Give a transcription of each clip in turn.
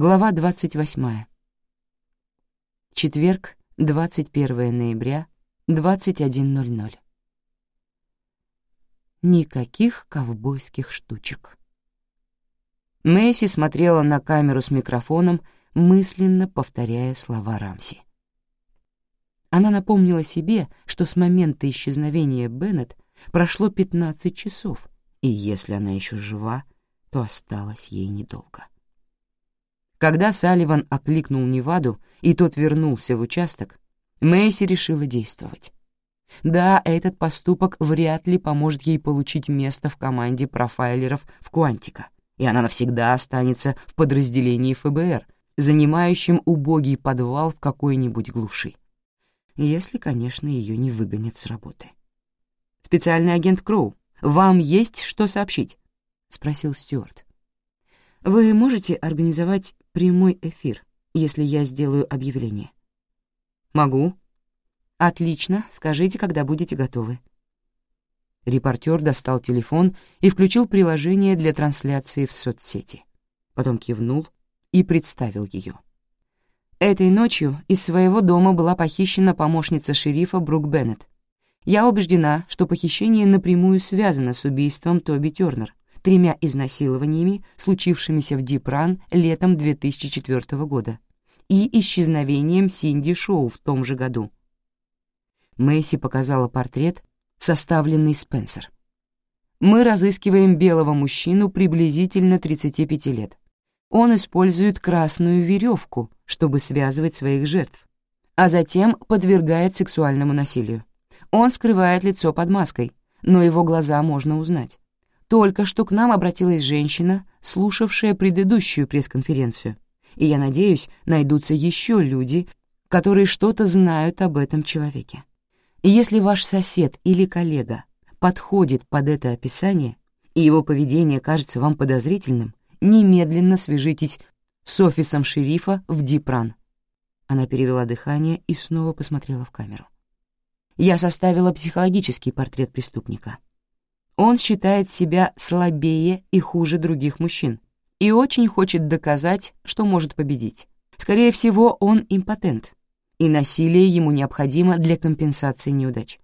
Глава 28. Четверг, 21 ноября, 21.00. Никаких ковбойских штучек. Мэйси смотрела на камеру с микрофоном, мысленно повторяя слова Рамси. Она напомнила себе, что с момента исчезновения Беннет прошло 15 часов, и если она еще жива, то осталось ей недолго. Когда Салливан окликнул Неваду, и тот вернулся в участок, Мэйси решила действовать. Да, этот поступок вряд ли поможет ей получить место в команде профайлеров в Куантика, и она навсегда останется в подразделении ФБР, занимающем убогий подвал в какой-нибудь глуши. Если, конечно, ее не выгонят с работы. «Специальный агент Кроу, вам есть что сообщить?» — спросил Стюарт. «Вы можете организовать прямой эфир, если я сделаю объявление?» «Могу». «Отлично, скажите, когда будете готовы». Репортер достал телефон и включил приложение для трансляции в соцсети. Потом кивнул и представил ее. Этой ночью из своего дома была похищена помощница шерифа Брук Беннет. Я убеждена, что похищение напрямую связано с убийством Тоби Тёрнер, тремя изнасилованиями, случившимися в Дипран летом 2004 года, и исчезновением Синди Шоу в том же году. Мэйси показала портрет, составленный Спенсер. Мы разыскиваем белого мужчину приблизительно 35 лет. Он использует красную веревку, чтобы связывать своих жертв, а затем подвергает сексуальному насилию. Он скрывает лицо под маской, но его глаза можно узнать. Только что к нам обратилась женщина, слушавшая предыдущую пресс-конференцию, и я надеюсь, найдутся еще люди, которые что-то знают об этом человеке. Если ваш сосед или коллега подходит под это описание, и его поведение кажется вам подозрительным, немедленно свяжитесь с офисом шерифа в Дипран. Она перевела дыхание и снова посмотрела в камеру. Я составила психологический портрет преступника — он считает себя слабее и хуже других мужчин и очень хочет доказать, что может победить. Скорее всего, он импотент, и насилие ему необходимо для компенсации неудач.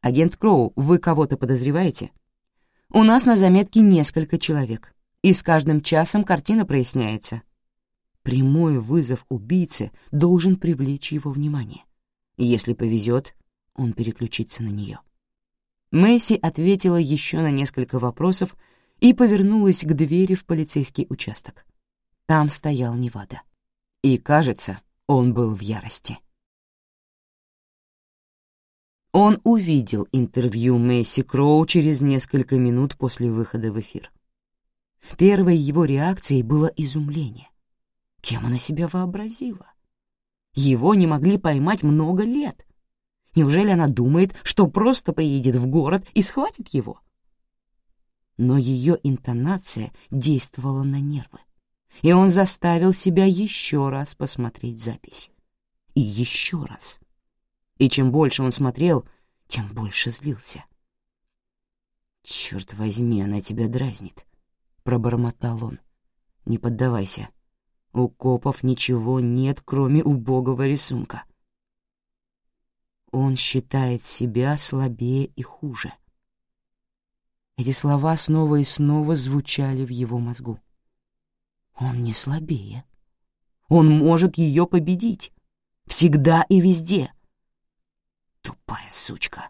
Агент Кроу, вы кого-то подозреваете? У нас на заметке несколько человек, и с каждым часом картина проясняется. Прямой вызов убийце должен привлечь его внимание. Если повезет, он переключится на нее. Мэйси ответила еще на несколько вопросов и повернулась к двери в полицейский участок. Там стоял Невада. И, кажется, он был в ярости. Он увидел интервью Мэйси Кроу через несколько минут после выхода в эфир. Первой его реакцией было изумление. Кем она себя вообразила? Его не могли поймать много лет — Неужели она думает, что просто приедет в город и схватит его? Но ее интонация действовала на нервы, и он заставил себя еще раз посмотреть запись. И еще раз. И чем больше он смотрел, тем больше злился. «Черт возьми, она тебя дразнит», — пробормотал он. «Не поддавайся. У копов ничего нет, кроме убогого рисунка». Он считает себя слабее и хуже. Эти слова снова и снова звучали в его мозгу. Он не слабее. Он может ее победить. Всегда и везде. Тупая сучка.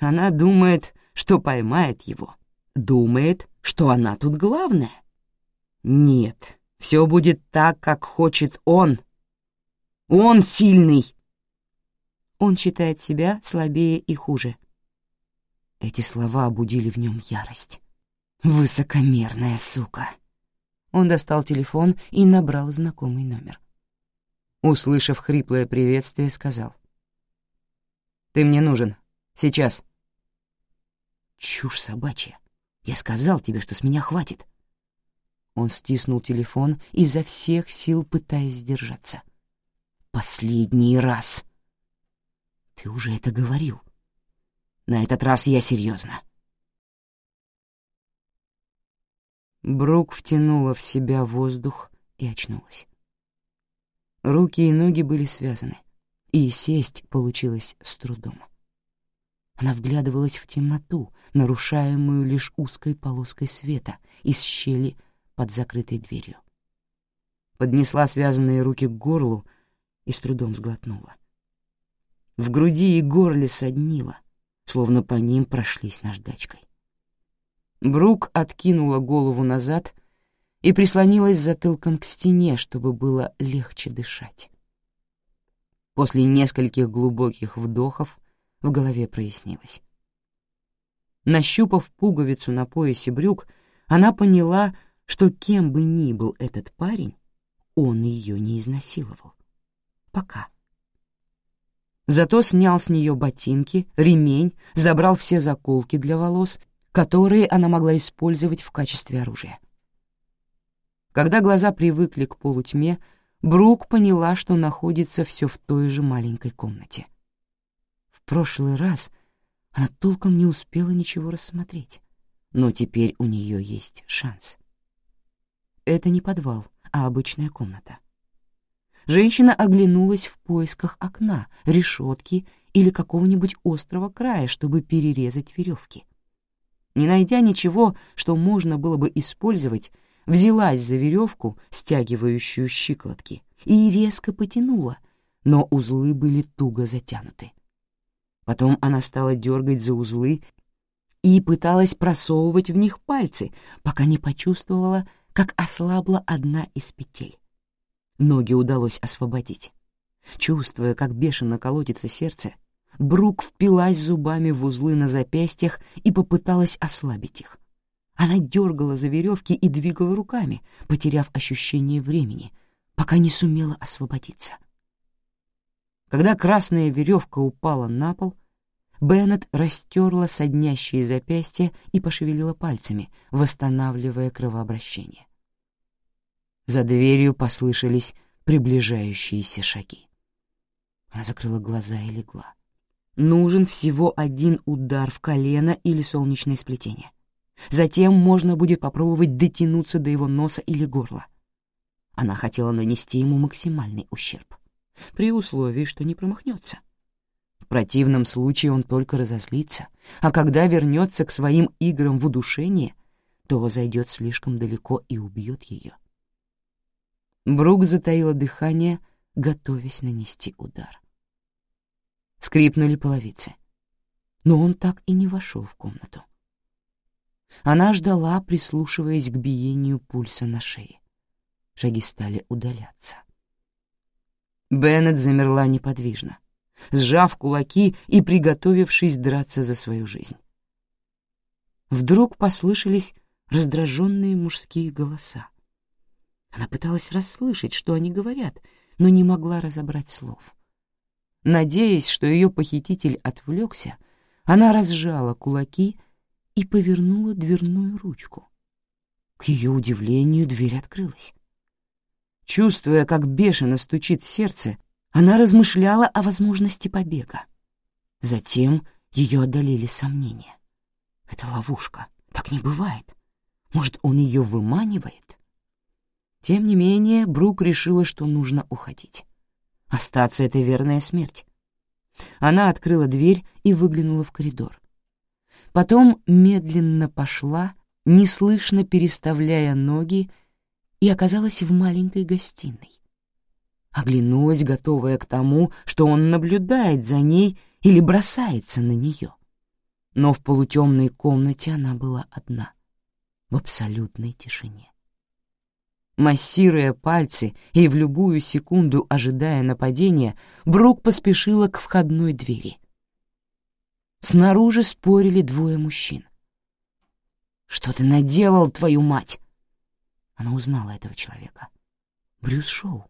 Она думает, что поймает его. Думает, что она тут главная. Нет, все будет так, как хочет он. Он сильный. Он считает себя слабее и хуже. Эти слова обудили в нем ярость. «Высокомерная сука!» Он достал телефон и набрал знакомый номер. Услышав хриплое приветствие, сказал. «Ты мне нужен. Сейчас». «Чушь собачья. Я сказал тебе, что с меня хватит». Он стиснул телефон, изо всех сил пытаясь сдержаться. «Последний раз!» Ты уже это говорил. На этот раз я серьезно. Брук втянула в себя воздух и очнулась. Руки и ноги были связаны, и сесть получилось с трудом. Она вглядывалась в темноту, нарушаемую лишь узкой полоской света из щели под закрытой дверью. Поднесла связанные руки к горлу и с трудом сглотнула. В груди и горле соднило, словно по ним прошлись наждачкой. Брук откинула голову назад и прислонилась затылком к стене, чтобы было легче дышать. После нескольких глубоких вдохов в голове прояснилось. Нащупав пуговицу на поясе брюк, она поняла, что кем бы ни был этот парень, он ее не изнасиловал. Пока. Зато снял с нее ботинки, ремень, забрал все заколки для волос, которые она могла использовать в качестве оружия. Когда глаза привыкли к полутьме, Брук поняла, что находится все в той же маленькой комнате. В прошлый раз она толком не успела ничего рассмотреть, но теперь у нее есть шанс. Это не подвал, а обычная комната. Женщина оглянулась в поисках окна, решетки или какого-нибудь острого края, чтобы перерезать веревки. Не найдя ничего, что можно было бы использовать, взялась за веревку, стягивающую щиколотки, и резко потянула, но узлы были туго затянуты. Потом она стала дергать за узлы и пыталась просовывать в них пальцы, пока не почувствовала, как ослабла одна из петель. Ноги удалось освободить. Чувствуя, как бешено колотится сердце, Брук впилась зубами в узлы на запястьях и попыталась ослабить их. Она дергала за веревки и двигала руками, потеряв ощущение времени, пока не сумела освободиться. Когда красная веревка упала на пол, Беннет растерла соднящие запястья и пошевелила пальцами, восстанавливая кровообращение. За дверью послышались приближающиеся шаги. Она закрыла глаза и легла. Нужен всего один удар в колено или солнечное сплетение. Затем можно будет попробовать дотянуться до его носа или горла. Она хотела нанести ему максимальный ущерб, при условии, что не промахнется. В противном случае он только разозлится, а когда вернется к своим играм в удушение, то зайдет слишком далеко и убьет ее. Брук затаила дыхание, готовясь нанести удар. Скрипнули половицы. Но он так и не вошел в комнату. Она ждала, прислушиваясь к биению пульса на шее. Шаги стали удаляться. Беннет замерла неподвижно, сжав кулаки и приготовившись драться за свою жизнь. Вдруг послышались раздраженные мужские голоса. Она пыталась расслышать, что они говорят, но не могла разобрать слов. Надеясь, что ее похититель отвлекся, она разжала кулаки и повернула дверную ручку. К ее удивлению дверь открылась. Чувствуя, как бешено стучит сердце, она размышляла о возможности побега. Затем ее одолели сомнения. Это ловушка. Так не бывает. Может, он ее выманивает? Тем не менее, Брук решила, что нужно уходить. Остаться — это верная смерть. Она открыла дверь и выглянула в коридор. Потом медленно пошла, неслышно переставляя ноги, и оказалась в маленькой гостиной. Оглянулась, готовая к тому, что он наблюдает за ней или бросается на нее. Но в полутемной комнате она была одна, в абсолютной тишине. Массируя пальцы и в любую секунду ожидая нападения, Брук поспешила к входной двери. Снаружи спорили двое мужчин. «Что ты наделал, твою мать?» Она узнала этого человека. Брюс Шоу.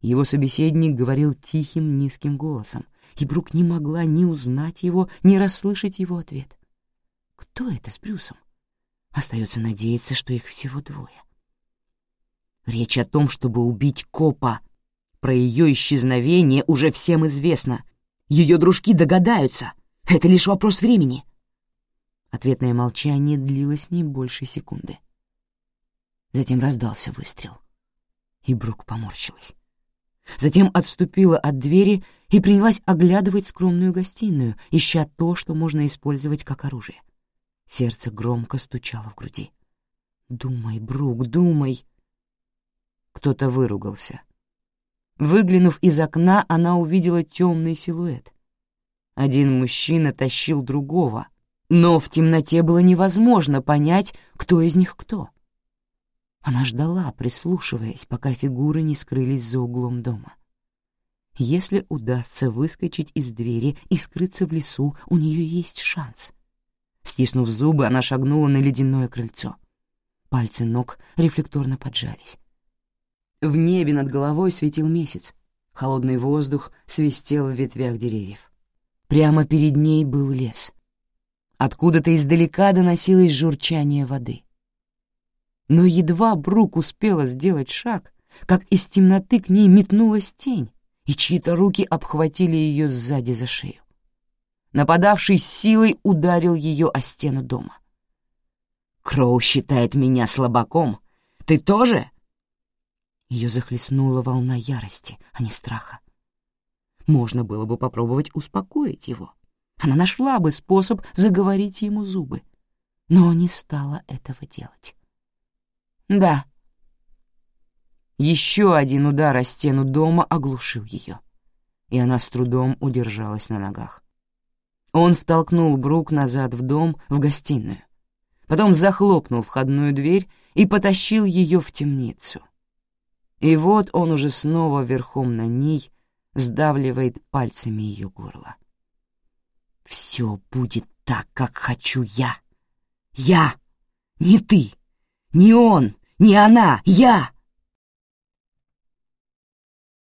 Его собеседник говорил тихим, низким голосом, и Брук не могла ни узнать его, ни расслышать его ответ. Кто это с Брюсом? Остается надеяться, что их всего двое. Речь о том, чтобы убить копа. Про ее исчезновение уже всем известно. Ее дружки догадаются. Это лишь вопрос времени. Ответное молчание длилось не больше секунды. Затем раздался выстрел. И Брук поморщилась. Затем отступила от двери и принялась оглядывать скромную гостиную, ища то, что можно использовать как оружие. Сердце громко стучало в груди. «Думай, Брук, думай!» Кто-то выругался. Выглянув из окна, она увидела темный силуэт. Один мужчина тащил другого, но в темноте было невозможно понять, кто из них кто. Она ждала, прислушиваясь, пока фигуры не скрылись за углом дома. Если удастся выскочить из двери и скрыться в лесу, у нее есть шанс. Стиснув зубы, она шагнула на ледяное крыльцо. Пальцы ног рефлекторно поджались. В небе над головой светил месяц. Холодный воздух свистел в ветвях деревьев. Прямо перед ней был лес. Откуда-то издалека доносилось журчание воды. Но едва Брук успела сделать шаг, как из темноты к ней метнулась тень, и чьи-то руки обхватили ее сзади за шею. Нападавший силой ударил ее о стену дома. «Кроу считает меня слабаком. Ты тоже?» Ее захлестнула волна ярости, а не страха. Можно было бы попробовать успокоить его. Она нашла бы способ заговорить ему зубы, но не стала этого делать. «Да». Еще один удар о стену дома оглушил ее, и она с трудом удержалась на ногах. Он втолкнул Брук назад в дом, в гостиную. Потом захлопнул входную дверь и потащил ее в темницу. И вот он уже снова верхом на ней сдавливает пальцами ее горло. «Все будет так, как хочу я. Я, не ты!» Не он, не она, я!»